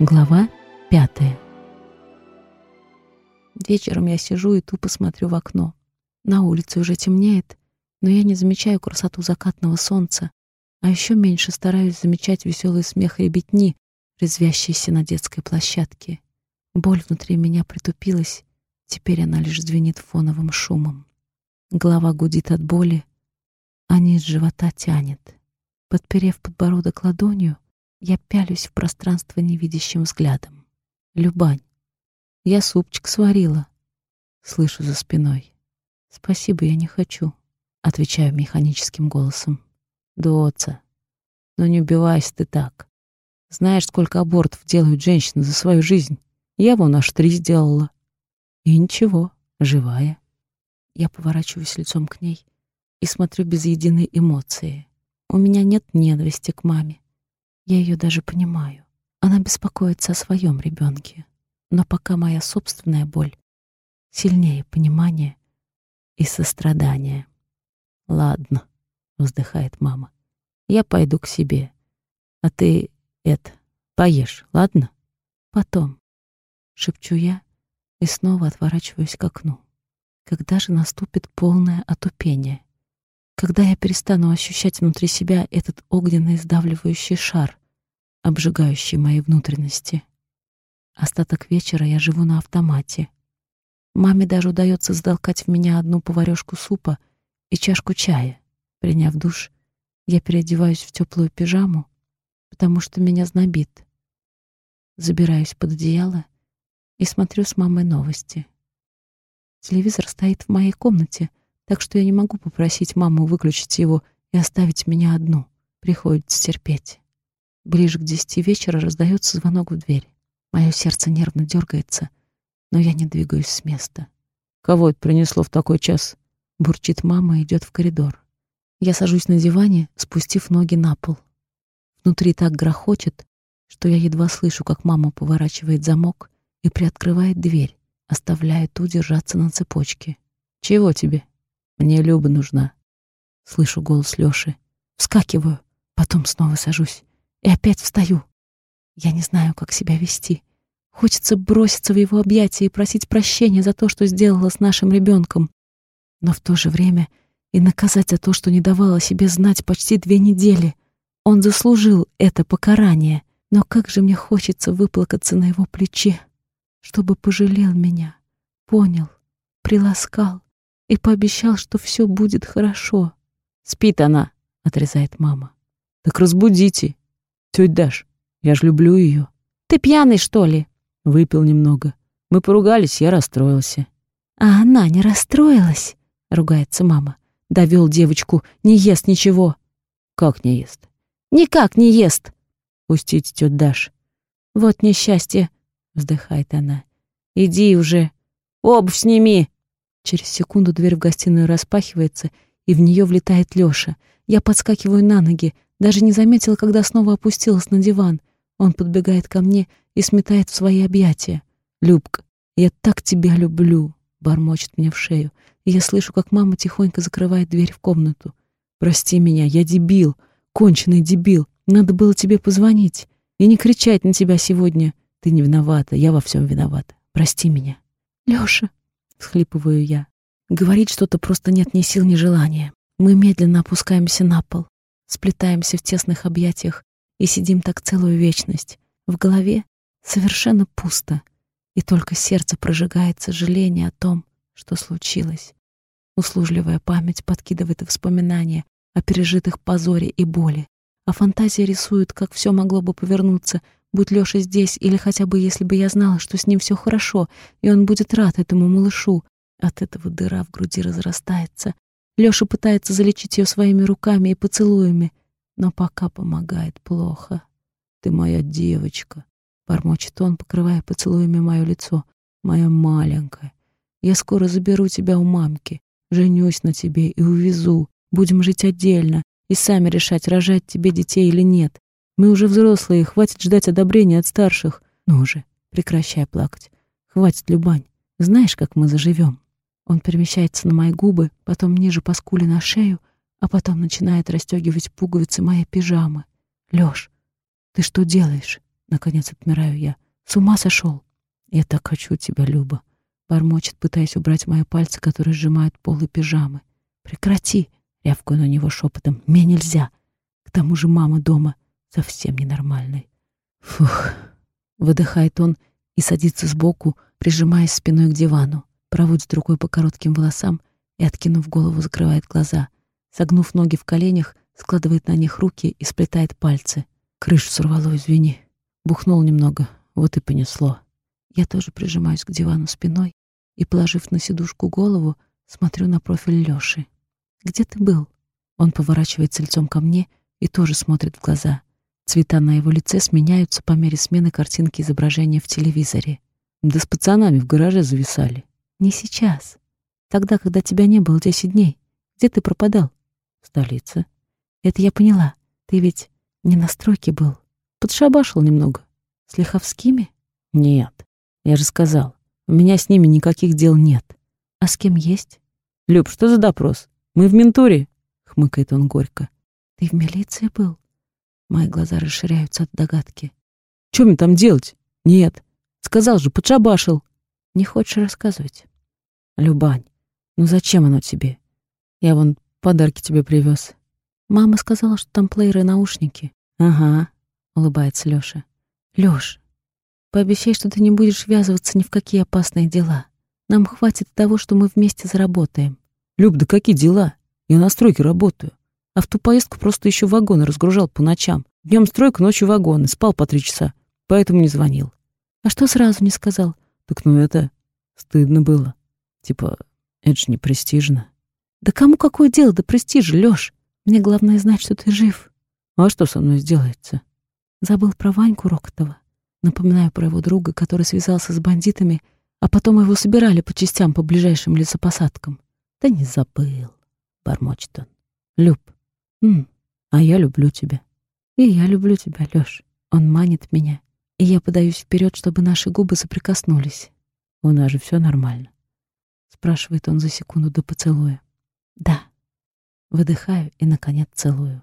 Глава пятая. Вечером я сижу и тупо смотрю в окно. На улице уже темнеет, но я не замечаю красоту закатного солнца, а еще меньше стараюсь замечать веселый смех ребятни, резвящиеся на детской площадке. Боль внутри меня притупилась, теперь она лишь звенит фоновым шумом. Голова гудит от боли, а низ живота тянет. Подперев подбородок ладонью, я пялюсь в пространство невидящим взглядом. Любань. Я супчик сварила. Слышу за спиной. Спасибо, я не хочу. Отвечаю механическим голосом. Доца. Ну не убивайся ты так. Знаешь, сколько абортов делают женщины за свою жизнь? Я вон аж три сделала. И ничего, живая. Я поворачиваюсь лицом к ней и смотрю без единой эмоции. У меня нет ненависти к маме. Я ее даже понимаю. Она беспокоится о своем ребенке. Но пока моя собственная боль сильнее понимания и сострадания. «Ладно», — вздыхает мама, — «я пойду к себе. А ты, это, поешь, ладно?» «Потом», — шепчу я и снова отворачиваюсь к окну. Когда же наступит полное отупение? Когда я перестану ощущать внутри себя этот огненный сдавливающий шар, обжигающий мои внутренности. Остаток вечера я живу на автомате. Маме даже удается сдолкать в меня одну поварёшку супа и чашку чая. Приняв душ, я переодеваюсь в теплую пижаму, потому что меня знобит. Забираюсь под одеяло и смотрю с мамой новости. Телевизор стоит в моей комнате, так что я не могу попросить маму выключить его и оставить меня одну. Приходится терпеть. Ближе к десяти вечера раздается звонок в дверь. Мое сердце нервно дергается, но я не двигаюсь с места. «Кого это принесло в такой час?» Бурчит мама и идет в коридор. Я сажусь на диване, спустив ноги на пол. Внутри так грохочет, что я едва слышу, как мама поворачивает замок и приоткрывает дверь, оставляя ту держаться на цепочке. «Чего тебе?» «Мне Люба нужна». Слышу голос Лёши. Вскакиваю, потом снова сажусь. И опять встаю. Я не знаю, как себя вести. Хочется броситься в его объятия и просить прощения за то, что сделала с нашим ребенком. Но в то же время и наказать за то, что не давала себе знать почти две недели. Он заслужил это покарание. Но как же мне хочется выплакаться на его плече, чтобы пожалел меня, понял, приласкал и пообещал, что все будет хорошо. «Спит она», — отрезает мама. «Так разбудите», Тетя Даш, я ж люблю ее. Ты пьяный, что ли? Выпил немного. Мы поругались, я расстроился. А она не расстроилась? Ругается мама. Довел девочку, не ест ничего. Как не ест? Никак не ест. Пустите, тетя Даш. Вот несчастье, вздыхает она. Иди уже. Обувь сними. Через секунду дверь в гостиную распахивается, и в нее влетает Лёша. Я подскакиваю на ноги, даже не заметила, когда снова опустилась на диван. Он подбегает ко мне и сметает в свои объятия. «Любка, я так тебя люблю!» — бормочет мне в шею. Я слышу, как мама тихонько закрывает дверь в комнату. «Прости меня, я дебил, конченый дебил. Надо было тебе позвонить и не кричать на тебя сегодня. Ты не виновата, я во всем виновата. Прости меня». «Лёша!» — всхлипываю я. Говорить что-то просто нет ни сил, ни желания. Мы медленно опускаемся на пол сплетаемся в тесных объятиях и сидим так целую вечность. В голове совершенно пусто, и только сердце прожигает сожаление о том, что случилось. Услужливая память подкидывает воспоминания о пережитых позоре и боли, а фантазия рисует, как все могло бы повернуться, будь Лёша здесь, или хотя бы если бы я знала, что с ним все хорошо, и он будет рад этому малышу. От этого дыра в груди разрастается, Лёша пытается залечить её своими руками и поцелуями, но пока помогает плохо. «Ты моя девочка», — бормочет он, покрывая поцелуями моё лицо. «Моя маленькая. Я скоро заберу тебя у мамки, женюсь на тебе и увезу. Будем жить отдельно и сами решать, рожать тебе детей или нет. Мы уже взрослые, хватит ждать одобрения от старших. Ну уже, прекращай плакать. Хватит, Любань. Знаешь, как мы заживем?» Он перемещается на мои губы, потом ниже по скуле на шею, а потом начинает расстегивать пуговицы моей пижамы. «Лёш, ты что делаешь?» Наконец отмираю я. С ума сошел. Я так хочу тебя, Люба. Бормочет, пытаясь убрать мои пальцы, которые сжимают полы пижамы. Прекрати. Рявкаю на него шепотом. Мне нельзя. К тому же мама дома совсем ненормальной. Фух. Выдыхает он и садится сбоку, прижимаясь спиной к дивану. Проводит рукой по коротким волосам и, откинув голову, закрывает глаза. Согнув ноги в коленях, складывает на них руки и сплетает пальцы. Крышу сорвало, извини. Бухнул немного, вот и понесло. Я тоже прижимаюсь к дивану спиной и, положив на сидушку голову, смотрю на профиль Лёши. «Где ты был?» Он поворачивается лицом ко мне и тоже смотрит в глаза. Цвета на его лице сменяются по мере смены картинки изображения в телевизоре. Да с пацанами в гараже зависали. Не сейчас. Тогда, когда тебя не было десять дней. Где ты пропадал? В столице. Это я поняла. Ты ведь не на стройке был. Подшабашил немного. С Лиховскими? Нет. Я же сказал. У меня с ними никаких дел нет. А с кем есть? Люб, что за допрос? Мы в ментуре, хмыкает он горько. Ты в милиции был? Мои глаза расширяются от догадки. Что мне там делать? Нет. Сказал же, подшабашил. Не хочешь рассказывать? Любань, ну зачем оно тебе? Я вон подарки тебе привез. Мама сказала, что там плееры и наушники. Ага, улыбается Лёша. Лёш, пообещай, что ты не будешь ввязываться ни в какие опасные дела. Нам хватит того, что мы вместе заработаем. Люб, да какие дела? Я на стройке работаю. А в ту поездку просто еще вагоны разгружал по ночам. Днем стройка, ночью вагоны. Спал по три часа. Поэтому не звонил. А что сразу не сказал? Так ну это... Стыдно было. Типа, это ж не престижно. Да кому какое дело до престижа, Лёш? Мне главное знать, что ты жив. А что со мной сделается? Забыл про Ваньку Рокотова. Напоминаю про его друга, который связался с бандитами, а потом его собирали по частям по ближайшим лесопосадкам. Да не забыл, бормочет он. Люб, М, а я люблю тебя. И я люблю тебя, Лёш. Он манит меня, и я подаюсь вперед, чтобы наши губы соприкоснулись. У нас же все нормально. Спрашивает он за секунду до поцелуя. Да. Выдыхаю и, наконец, целую.